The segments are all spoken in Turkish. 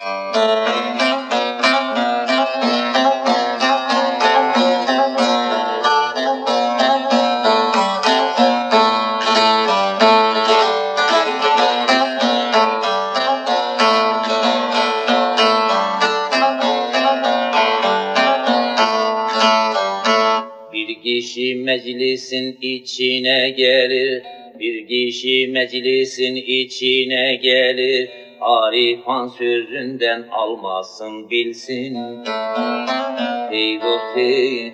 Bir kişi meclisin içine gelir, bir kişi meclisin içine gelir. Arifan sözünden almasın bilsin. Hey dost hey,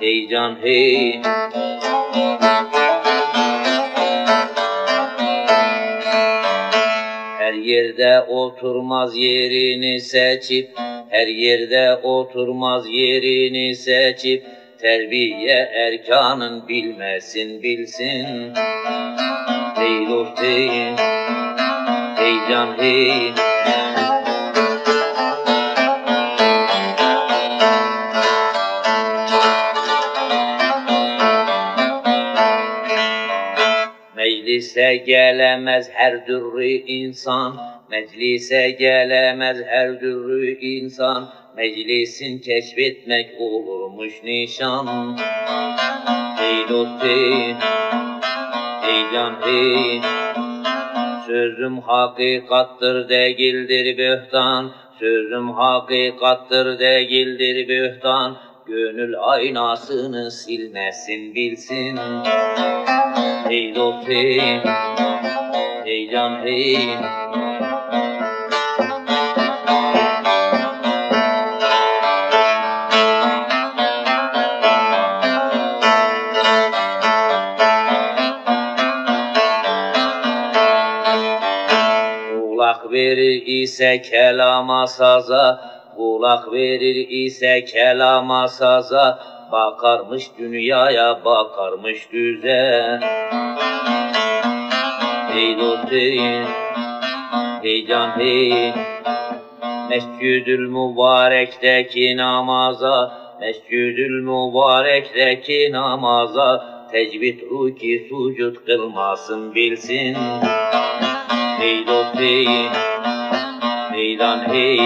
hey can hey. Her yerde oturmaz yerini seçip, her yerde oturmaz yerini seçip, terbiye erkanın bilmesin bilsin. Hey dost hey can hey. Meclise gelemez her türlü insan, meclise gelemez her türlü insan. Meclisin keşfetmek olurmuş nişan. Hey dost hey, hey can hey. Sözüm hakikattır değildir bühtan. Sözüm hakikattır değildir bühtan. Gönül aynasını silmesin bilsin. Hey dost hey can hey. Verir ise kelama saza, kulak verir ise kelama saza, bakarmış dünyaya bakarmış düze. Hey dost hey, can hey, Mescüdül mübarekteki namaza, Mescüdül mübarekteki namaza, tecvid ruki sucud kılmasın bilsin. Hey dost hey, hey lan hey.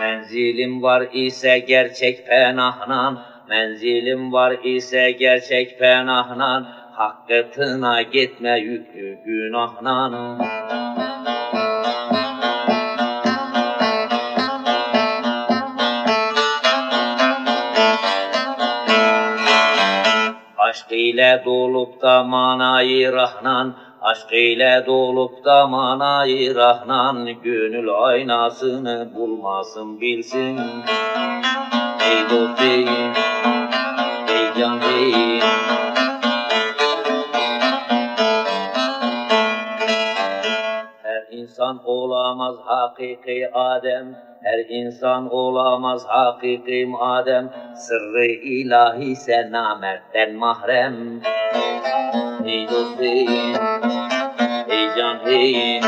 Menzilim var ise gerçek penahnan, menzilim var ise gerçek penahnan, hakkıtına gitme yüklü günahnan. Aşk ile dolup da manayı rahnan, aşk ile dolup da manayı rahnan, gönül aynasını bulmasın bilsin. Ey dost ey, ey can ey. İnsan olamaz hakiki Adem, her insan olamaz hakiki Adem, sırrı ilahi ise namertten mahrem. Ey dost ey, can ey.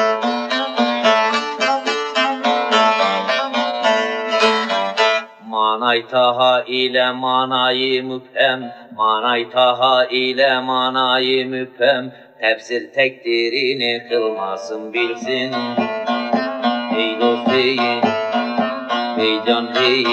Manay taha ile manayı müphem, manay taha ile manayı müphem, tefsir tekdirini kılmasın bilsin. Ey dost ey, ey can ey.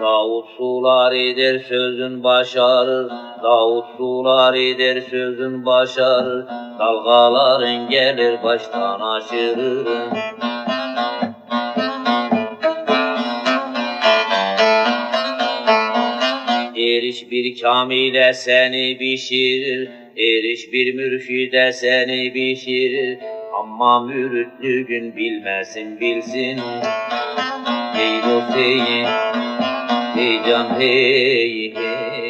Davut sularidir sözün başarır, Davut sularidir sözün başarır, Dalgaların gelir baştan aşırır. Eriş bir kamile seni pişirir, eriş bir mürşide seni pişirir. Ama müritlüğün bilmesin bilsin. Hey dost hey, hey can hey hey.